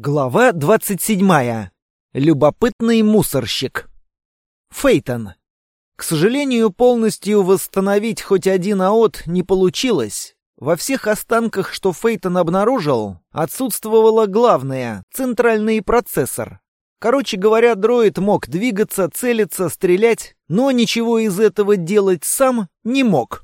Глава 27. Любопытный мусорщик. Фейтон. К сожалению, полностью восстановить хоть один АОТ не получилось. Во всех останках, что Фейтон обнаружил, отсутствовало главное — центральный процессор. Короче говоря, дроид мог двигаться, целиться, стрелять, но ничего из этого делать сам не мог.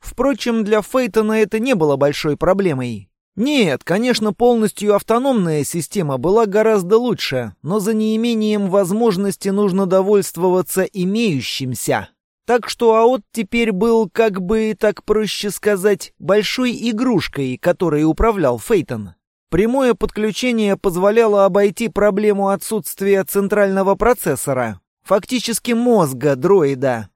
Впрочем, для Фейтона это не было большой проблемой. Нет, конечно, полностью автономная система была гораздо лучше, но за неимением возможности нужно довольствоваться имеющимся. Так что АОТ теперь был, как бы так проще сказать, большой игрушкой, которой управлял Фейтон. Прямое подключение позволяло обойти проблему отсутствия центрального процессора, фактически мозга дроида.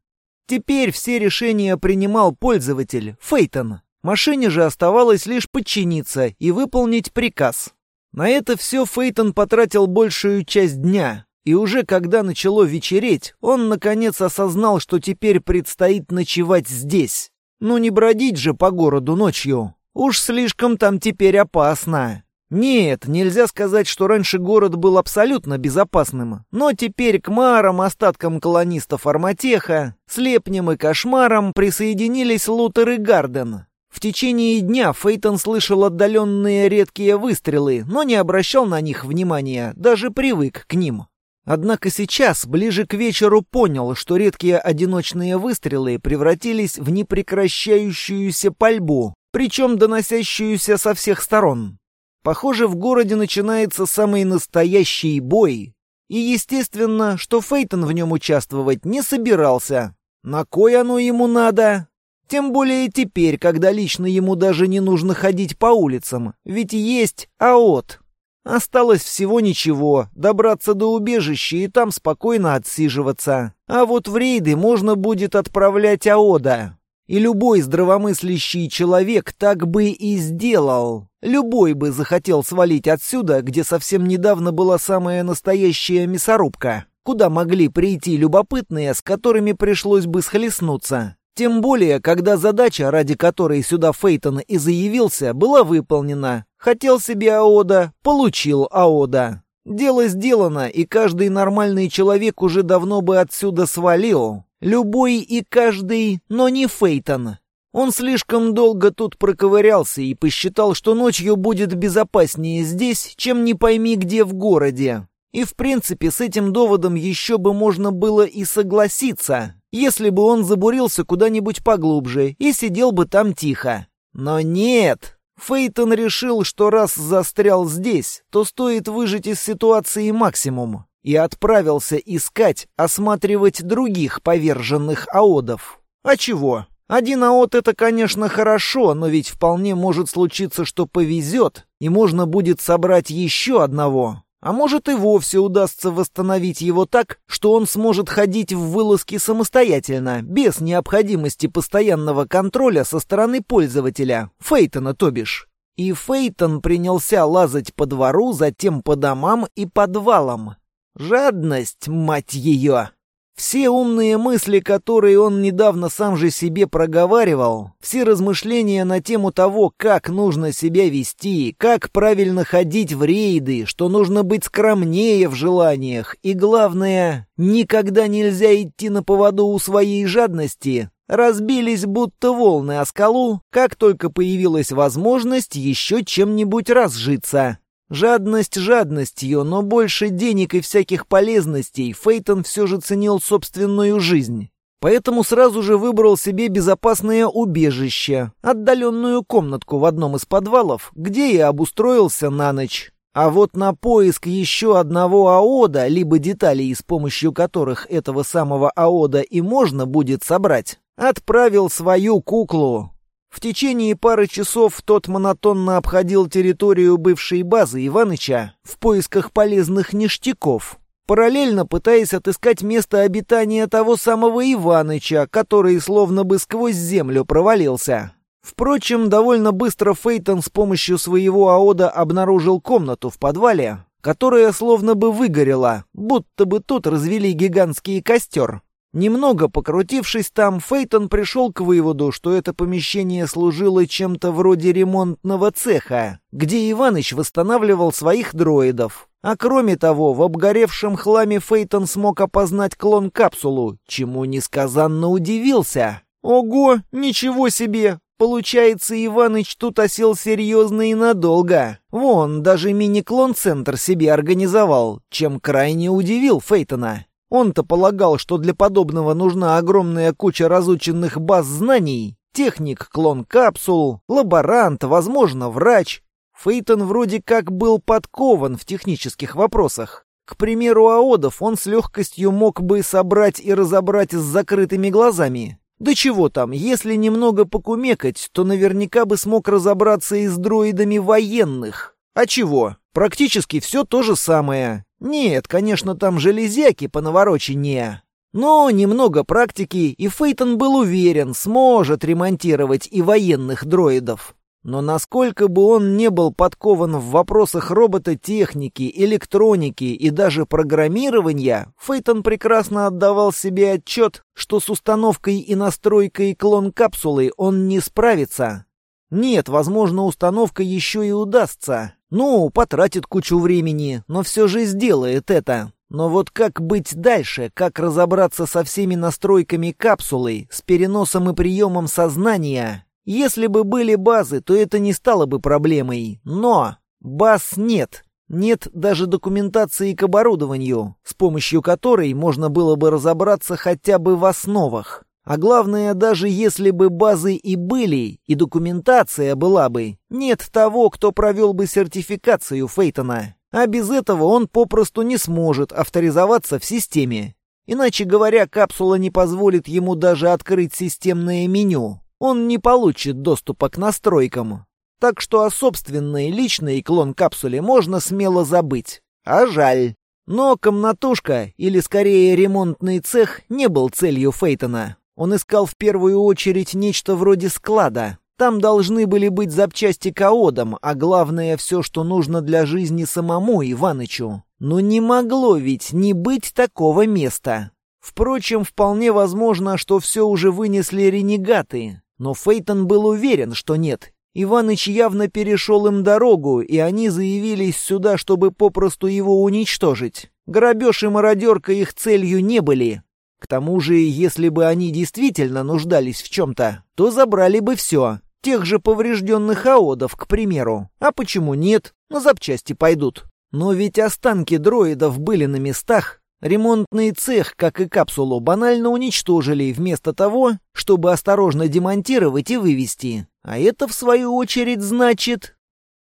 Теперь все решения принимал пользователь, Фейтон. Машине же оставалось лишь подчиниться и выполнить приказ. На это все Фейтон потратил большую часть дня, и уже когда начало вечереть, он наконец осознал, что теперь предстоит ночевать здесь. Ну не бродить же по городу ночью. Уж слишком там теперь опасно. Нет, нельзя сказать, что раньше город был абсолютно безопасным, но теперь к марам, остаткам колонистов Арматеха, слепням и кошмарам присоединились Лутер и Гарден, в течение дня Фейтон слышал отдаленные редкие выстрелы, но не обращал на них внимания, даже привык к ним. Однако сейчас, ближе к вечеру, понял, что редкие одиночные выстрелы превратились в непрекращающуюся пальбу, причем доносящуюся со всех сторон. Похоже, в городе начинается самый настоящий бой. И естественно, что Фейтон в нем участвовать не собирался. На кой оно ему надо? Тем более теперь, когда лично ему даже не нужно ходить по улицам, ведь есть АОТ. Осталось всего ничего, добраться до убежища и там спокойно отсиживаться. А вот в рейды можно будет отправлять АОДа. И любой здравомыслящий человек так бы и сделал. Любой бы захотел свалить отсюда, где совсем недавно была самая настоящая мясорубка, куда могли прийти любопытные, с которыми пришлось бы схлестнуться. Тем более, когда задача, ради которой сюда Фейтон и заявился, была выполнена. Хотел себе АОДа, получил АОДа. Дело сделано, и каждый нормальный человек уже давно бы отсюда свалил. Любой и каждый, но не Фейтон. Он слишком долго тут проковырялся и посчитал, что ночью будет безопаснее здесь, чем не пойми где в городе. И в принципе с этим доводом еще бы можно было и согласиться, если бы он забурился куда-нибудь поглубже и сидел бы там тихо. Но нет, Фейтон решил, что раз застрял здесь, то стоит выжить из ситуации максимум, и отправился искать, осматривать других поверженных аодов. А чего? Один аот — это, конечно, хорошо, но ведь вполне может случиться, что повезет, и можно будет собрать еще одного, а может и вовсе удастся восстановить его так, что он сможет ходить в вылазки самостоятельно, без необходимости постоянного контроля со стороны пользователя, Фейтона то бишь. И Фейтон принялся лазать по двору, затем по домам и подвалам. Жадность, мать ее! Все умные мысли, которые он недавно сам же себе проговаривал, все размышления на тему того, как нужно себя вести, как правильно ходить в рейды, что нужно быть скромнее в желаниях, и главное, никогда нельзя идти на поводу у своей жадности, разбились будто волны о скалу, как только появилась возможность еще чем-нибудь разжиться. Жадность жадностью, но больше денег и всяких полезностей Фейтон все же ценил собственную жизнь. Поэтому сразу же выбрал себе безопасное убежище, отдаленную комнатку в одном из подвалов, где и обустроился на ночь. А вот на поиск еще одного АОДа, либо деталей, с помощью которых этого самого АОДа и можно будет собрать, отправил свою куклу. В течение пары часов тот монотонно обходил территорию бывшей базы Иваныча в поисках полезных ништяков, параллельно пытаясь отыскать место обитания того самого Иваныча, который словно бы сквозь землю провалился. Впрочем, довольно быстро Фейтон с помощью своего АОДа обнаружил комнату в подвале, которая словно бы выгорела, будто бы тут развели гигантский костер. Немного покрутившись там, Фейтон пришел к выводу, что это помещение служило чем-то вроде ремонтного цеха, где Иваныч восстанавливал своих дроидов. А кроме того, в обгоревшем хламе Фейтон смог опознать клон-капсулу, чему несказанно удивился. «Ого, ничего себе! Получается, Иваныч тут осел серьезно и надолго. Вон, даже мини-клон-центр себе организовал, чем крайне удивил Фейтона. Он-то полагал, что для подобного нужна огромная куча разученных баз знаний. Техник, клон капсул, лаборант, возможно, врач. Фейтон вроде как был подкован в технических вопросах. К примеру, аодов он с легкостью мог бы собрать и разобрать с закрытыми глазами. Да чего там, если немного покумекать, то наверняка бы смог разобраться и с дроидами военных. А чего? Практически все то же самое. Нет, конечно, там железяки понавороченнее. Но немного практики, и Фейтон был уверен, сможет ремонтировать и военных дроидов. Но насколько бы он не был подкован в вопросах робототехники, электроники и даже программирования, Фейтон прекрасно отдавал себе отчет, что с установкой и настройкой клон-капсулы он не справится. Нет, возможно, установка еще и удастся, ну, потратит кучу времени, но все же сделает это. Но вот как быть дальше, как разобраться со всеми настройками капсулы, с переносом и приемом сознания? Если бы были базы, то это не стало бы проблемой. Но баз нет. Нет даже документации к оборудованию, с помощью которой можно было бы разобраться хотя бы в основах. А главное, даже если бы базы и были, и документация была бы, нет того, кто провел бы сертификацию Фейтона. А без этого он попросту не сможет авторизоваться в системе. Иначе говоря, капсула не позволит ему даже открыть системное меню. Он не получит доступа к настройкам. Так что о собственной личной клон капсуле можно смело забыть. А жаль. Но комнатушка, или скорее ремонтный цех, не был целью Фейтона. Он искал в первую очередь нечто вроде склада. Там должны были быть запчасти к аодам, а главное все, что нужно для жизни самому Иванычу. Но не могло ведь не быть такого места. Впрочем, вполне возможно, что все уже вынесли ренегаты. Но Фейтон был уверен, что нет. Иваныч явно перешел им дорогу, и они заявились сюда, чтобы попросту его уничтожить. Грабеж и мародерка их целью не были. К тому же, если бы они действительно нуждались в чем-то, то забрали бы все. Тех же поврежденных аодов, к примеру. А почему нет? На запчасти пойдут. Но ведь останки дроидов были на местах. Ремонтный цех, как и капсулу, банально уничтожили, вместо того, чтобы осторожно демонтировать и вывести. А это, в свою очередь, значит...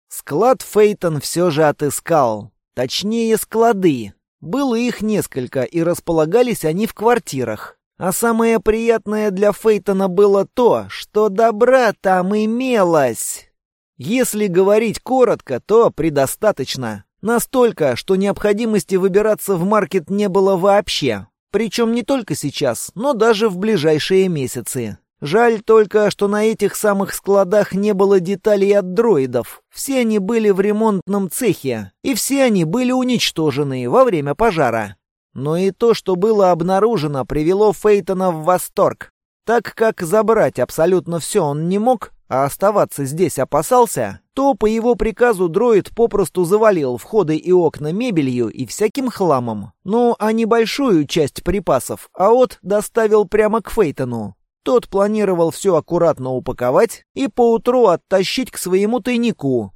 Склад Фейтон все же отыскал. Точнее, склады. Было их несколько, и располагались они в квартирах. А самое приятное для Фейтона было то, что добра там имелось. Если говорить коротко, то предостаточно. Настолько, что необходимости выбираться в маркет не было вообще. Причем не только сейчас, но даже в ближайшие месяцы. Жаль только, что на этих самых складах не было деталей от дроидов. Все они были в ремонтном цехе, и все они были уничтожены во время пожара. Но и то, что было обнаружено, привело Фейтона в восторг. Так как забрать абсолютно все он не мог, а оставаться здесь опасался, то по его приказу дроид попросту завалил входы и окна мебелью и всяким хламом. Ну, а небольшую часть припасов Аот доставил прямо к Фейтону. Тот планировал все аккуратно упаковать и поутру оттащить к своему тайнику.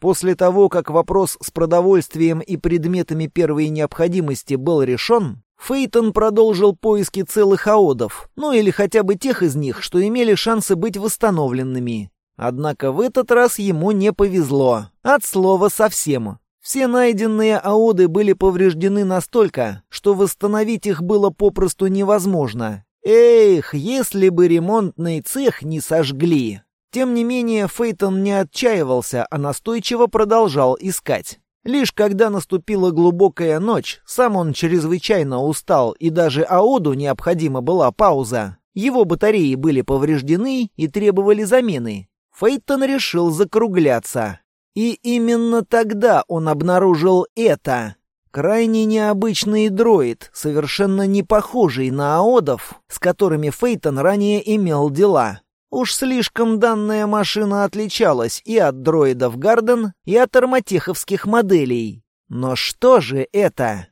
После того, как вопрос с продовольствием и предметами первой необходимости был решен, Фейтон продолжил поиски целых аодов, ну или хотя бы тех из них, что имели шансы быть восстановленными. Однако в этот раз ему не повезло. От слова совсем. Все найденные аоды были повреждены настолько, что восстановить их было попросту невозможно, Эх, если бы ремонтный цех не сожгли. Тем не менее, Фейтон не отчаивался, а настойчиво продолжал искать. Лишь когда наступила глубокая ночь, сам он чрезвычайно устал, и даже Аоду необходима была пауза. Его батареи были повреждены и требовали замены. Фейтон решил закругляться. И именно тогда он обнаружил это. Крайне необычный дроид, совершенно не похожий на аодов, с которыми Фейтон ранее имел дела. Уж слишком данная машина отличалась и от дроидов Гарден, и от арматеховских моделей. Но что же это?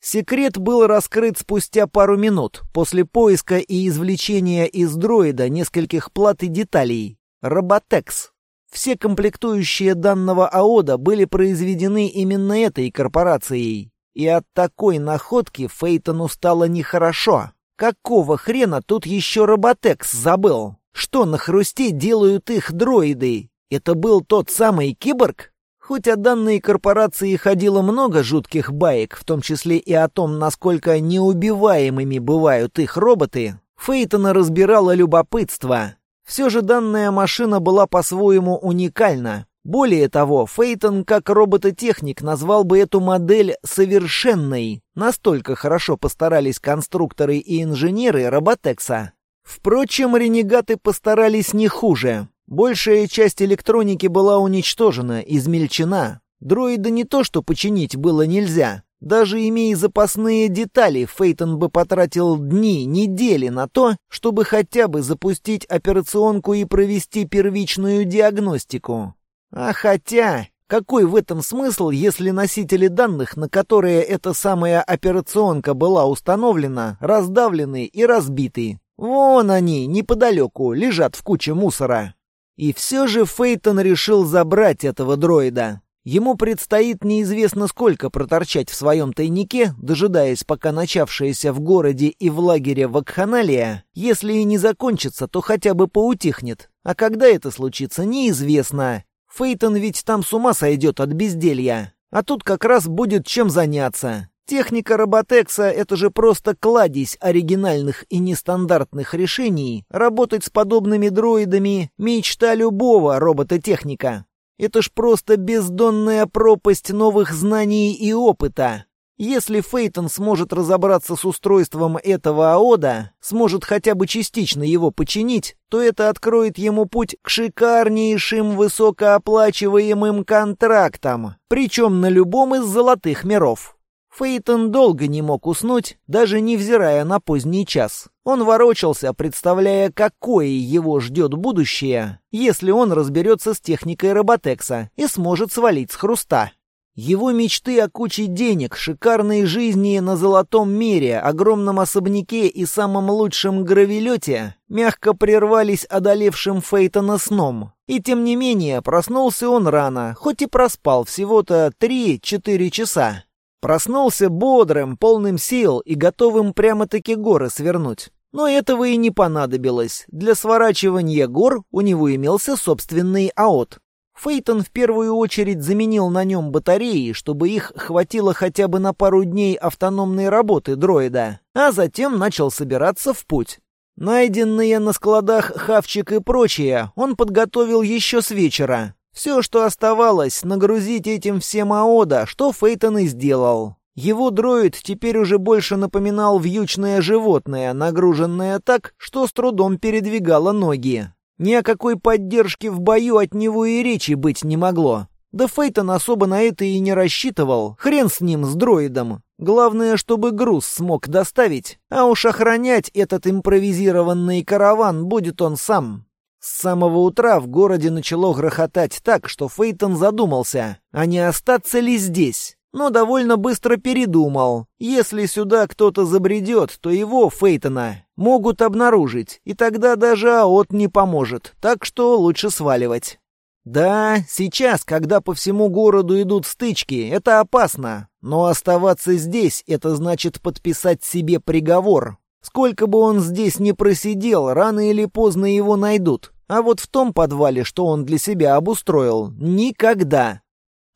Секрет был раскрыт спустя пару минут, после поиска и извлечения из дроида нескольких плат и деталей. Роботекс. Все комплектующие данного АОДа были произведены именно этой корпорацией. И от такой находки Фейтону стало нехорошо. Какого хрена тут еще Роботекс забыл? Что на хрусте делают их дроиды? Это был тот самый киборг? Хоть о данной корпорации ходило много жутких баек, в том числе и о том, насколько неубиваемыми бывают их роботы, Фейтона разбирало любопытство. Все же данная машина была по-своему уникальна. Более того, Фейтон как робототехник назвал бы эту модель «совершенной». Настолько хорошо постарались конструкторы и инженеры Роботекса. Впрочем, ренегаты постарались не хуже. Большая часть электроники была уничтожена, измельчена. Дроида не то что починить было нельзя. Даже имея запасные детали, Фейтон бы потратил дни, недели на то, чтобы хотя бы запустить операционку и провести первичную диагностику. А хотя, какой в этом смысл, если носители данных, на которые эта самая операционка была установлена, раздавлены и разбиты? Вон они, неподалеку, лежат в куче мусора. И все же Фейтон решил забрать этого дроида. Ему предстоит неизвестно сколько проторчать в своем тайнике, дожидаясь, пока начавшаяся в городе и в лагере вакханалия, если и не закончится, то хотя бы поутихнет. А когда это случится, неизвестно. Фейтон ведь там с ума сойдет от безделья. А тут как раз будет чем заняться. Техника Роботекса — это же просто кладезь оригинальных и нестандартных решений. Работать с подобными дроидами — мечта любого робототехника. Это ж просто бездонная пропасть новых знаний и опыта. Если Фейтон сможет разобраться с устройством этого АОДа, сможет хотя бы частично его починить, то это откроет ему путь к шикарнейшим высокооплачиваемым контрактам, причем на любом из золотых миров. Фейтон долго не мог уснуть, даже невзирая на поздний час. Он ворочался, представляя, какое его ждет будущее, если он разберется с техникой роботекса и сможет свалить с хруста. Его мечты о куче денег, шикарной жизни на золотом мире, огромном особняке и самом лучшем гравелете мягко прервались одолевшим Фейтона сном. И тем не менее, проснулся он рано, хоть и проспал всего-то 3-4 часа. Проснулся бодрым, полным сил и готовым прямо-таки горы свернуть. Но этого и не понадобилось. Для сворачивания гор у него имелся собственный АОТ. Фейтон в первую очередь заменил на нем батареи, чтобы их хватило хотя бы на пару дней автономной работы дроида, а затем начал собираться в путь. Найденные на складах хавчик и прочее он подготовил еще с вечера, все, что оставалось, нагрузить этим всем Аода, что Фейтон и сделал. Его дроид теперь уже больше напоминал вьючное животное, нагруженное так, что с трудом передвигало ноги. Ни о какой поддержке в бою от него и речи быть не могло. Да Фейтон особо на это и не рассчитывал. Хрен с ним, с дроидом. Главное, чтобы груз смог доставить, а уж охранять этот импровизированный караван будет он сам. С самого утра в городе начало грохотать так, что Фейтон задумался, а не остаться ли здесь. Но довольно быстро передумал. Если сюда кто-то забредет, то его, Фейтона, могут обнаружить, и тогда даже АОТ не поможет, так что лучше сваливать. Да, сейчас, когда по всему городу идут стычки, это опасно. Но оставаться здесь — это значит подписать себе приговор, Сколько бы он здесь не просидел, рано или поздно его найдут. А вот в том подвале, что он для себя обустроил, никогда.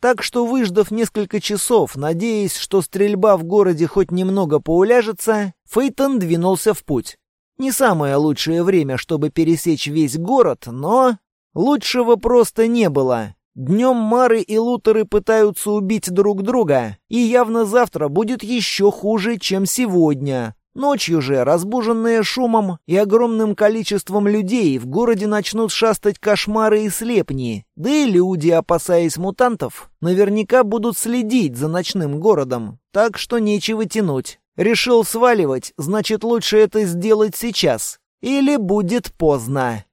Так что, выждав несколько часов, надеясь, что стрельба в городе хоть немного поуляжется, Фейтон двинулся в путь. Не самое лучшее время, чтобы пересечь весь город, но... Лучшего просто не было. Днем Мары и Лутеры пытаются убить друг друга, и явно завтра будет еще хуже, чем сегодня. Ночью же, разбуженные шумом и огромным количеством людей, в городе начнут шастать кошмары и слепни, да и люди, опасаясь мутантов, наверняка будут следить за ночным городом, так что нечего тянуть. Решил сваливать, значит лучше это сделать сейчас. Или будет поздно.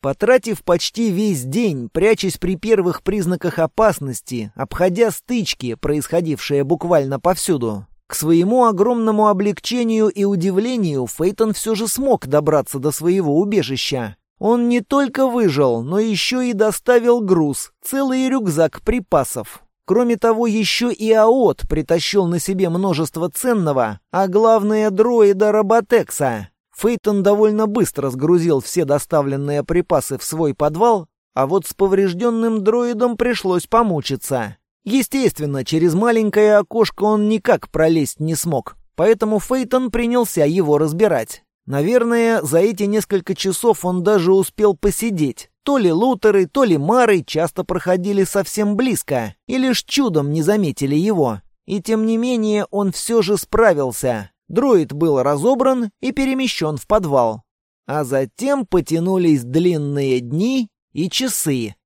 Потратив почти весь день, прячась при первых признаках опасности, обходя стычки, происходившие буквально повсюду, к своему огромному облегчению и удивлению Фейтон все же смог добраться до своего убежища. Он не только выжил, но еще и доставил груз, целый рюкзак припасов. Кроме того, еще и АОТ притащил на себе множество ценного, а главное дроида Роботекса. Фейтон довольно быстро сгрузил все доставленные припасы в свой подвал, а вот с поврежденным дроидом пришлось помучиться. Естественно, через маленькое окошко он никак пролезть не смог, поэтому Фейтон принялся его разбирать. Наверное, за эти несколько часов он даже успел посидеть. То ли лутеры, то ли мары часто проходили совсем близко, и лишь чудом не заметили его. И тем не менее он все же справился. Дроид был разобран и перемещен в подвал. А затем потянулись длинные дни и часы.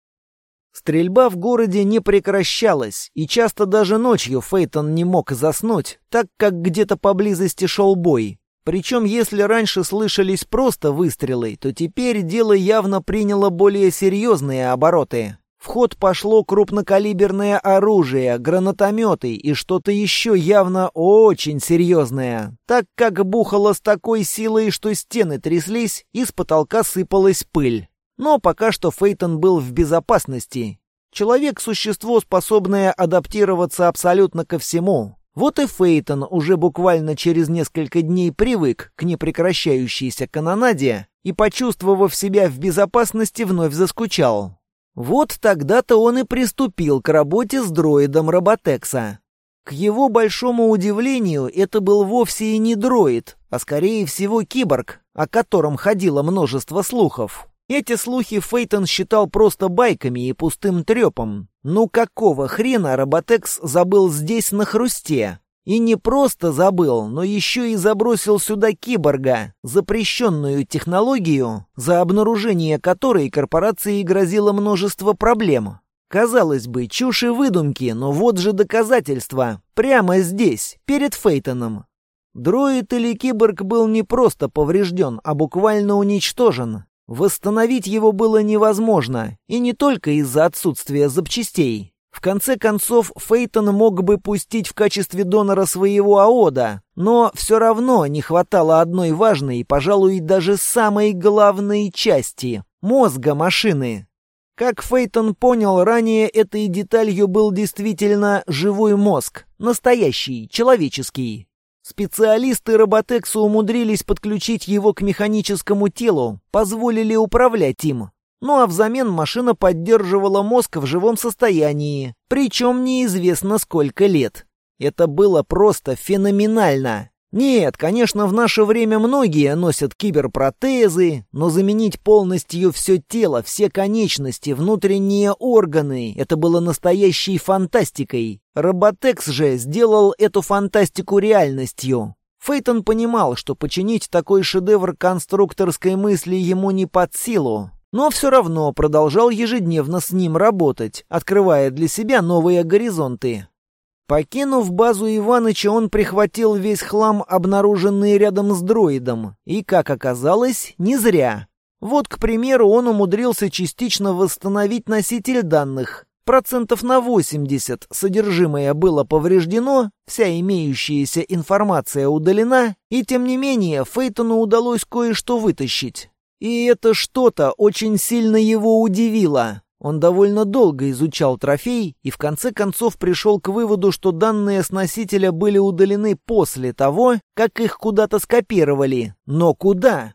Стрельба в городе не прекращалась, и часто даже ночью Фейтон не мог заснуть, так как где-то поблизости шел бой. Причем, если раньше слышались просто выстрелы, то теперь дело явно приняло более серьезные обороты. В ход пошло крупнокалиберное оружие, гранатометы и что-то еще явно очень серьезное, так как бухало с такой силой, что стены тряслись и с потолка сыпалась пыль. Но пока что Фейтон был в безопасности. Человек — существо, способное адаптироваться абсолютно ко всему. Вот и Фейтон уже буквально через несколько дней привык к непрекращающейся канонаде и, почувствовав себя в безопасности, вновь заскучал. Вот тогда-то он и приступил к работе с дроидом Роботекса. К его большому удивлению, это был вовсе и не дроид, а скорее всего киборг, о котором ходило множество слухов. Эти слухи Фейтон считал просто байками и пустым трепом. Ну какого хрена Роботекс забыл здесь на хрусте? И не просто забыл, но еще и забросил сюда киборга, запрещенную технологию, за обнаружение которой корпорации грозило множество проблем. Казалось бы, чушь и выдумки, но вот же доказательства. Прямо здесь, перед Фейтоном. Дроид или киборг был не просто поврежден, а буквально уничтожен. Восстановить его было невозможно, и не только из-за отсутствия запчастей. В конце концов, Фейтон мог бы пустить в качестве донора своего АОДа, но все равно не хватало одной важной, пожалуй, даже самой главной части — мозга машины. Как Фейтон понял ранее, этой деталью был действительно живой мозг, настоящий, человеческий. Специалисты Роботекса умудрились подключить его к механическому телу, позволили управлять им. Ну а взамен машина поддерживала мозг в живом состоянии, причем неизвестно сколько лет. Это было просто феноменально. Нет, конечно, в наше время многие носят киберпротезы, но заменить полностью все тело, все конечности, внутренние органы — это было настоящей фантастикой. Роботекс же сделал эту фантастику реальностью. Фейтон понимал, что починить такой шедевр конструкторской мысли ему не под силу, но все равно продолжал ежедневно с ним работать, открывая для себя новые горизонты. Покинув базу Иваныча, он прихватил весь хлам, обнаруженный рядом с дроидом, и, как оказалось, не зря. Вот, к примеру, он умудрился частично восстановить носитель данных. Процентов на 80 содержимое было повреждено, вся имеющаяся информация удалена, и тем не менее Фейтону удалось кое-что вытащить. И это что-то очень сильно его удивило. Он довольно долго изучал трофей и в конце концов пришел к выводу, что данные с носителя были удалены после того, как их куда-то скопировали. Но куда?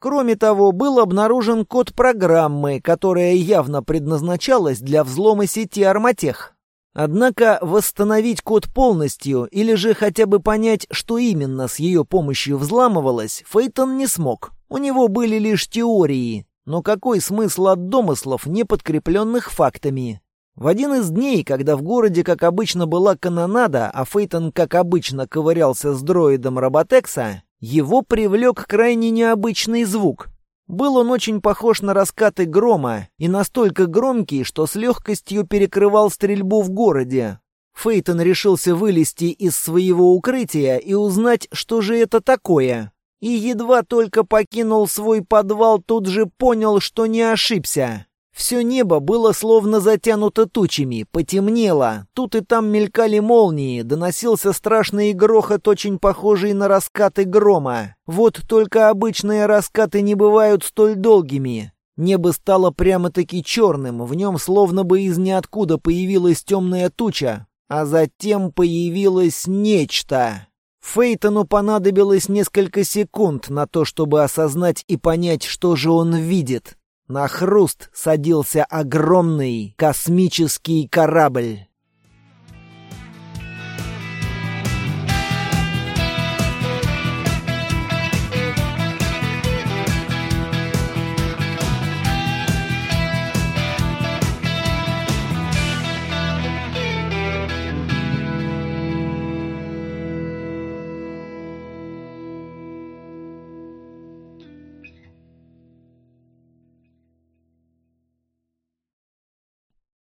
Кроме того, был обнаружен код программы, которая явно предназначалась для взлома сети Арматех. Однако восстановить код полностью или же хотя бы понять, что именно с ее помощью взламывалось, Фейтон не смог. У него были лишь теории, но какой смысл от домыслов, не подкрепленных фактами? В один из дней, когда в городе, как обычно, была канонада, а Фейтон, как обычно, ковырялся с дроидом Роботекса, Его привлек крайне необычный звук. Был он очень похож на раскаты грома и настолько громкий, что с легкостью перекрывал стрельбу в городе. Фейтон решился вылезти из своего укрытия и узнать, что же это такое. И едва только покинул свой подвал, тут же понял, что не ошибся. Все небо было словно затянуто тучами, потемнело. Тут и там мелькали молнии, доносился страшный грохот, очень похожий на раскаты грома. Вот только обычные раскаты не бывают столь долгими. Небо стало прямо-таки черным, в нем словно бы из ниоткуда появилась темная туча, а затем появилось нечто. Фейтону понадобилось несколько секунд на то, чтобы осознать и понять, что же он видит. На хруст садился огромный космический корабль.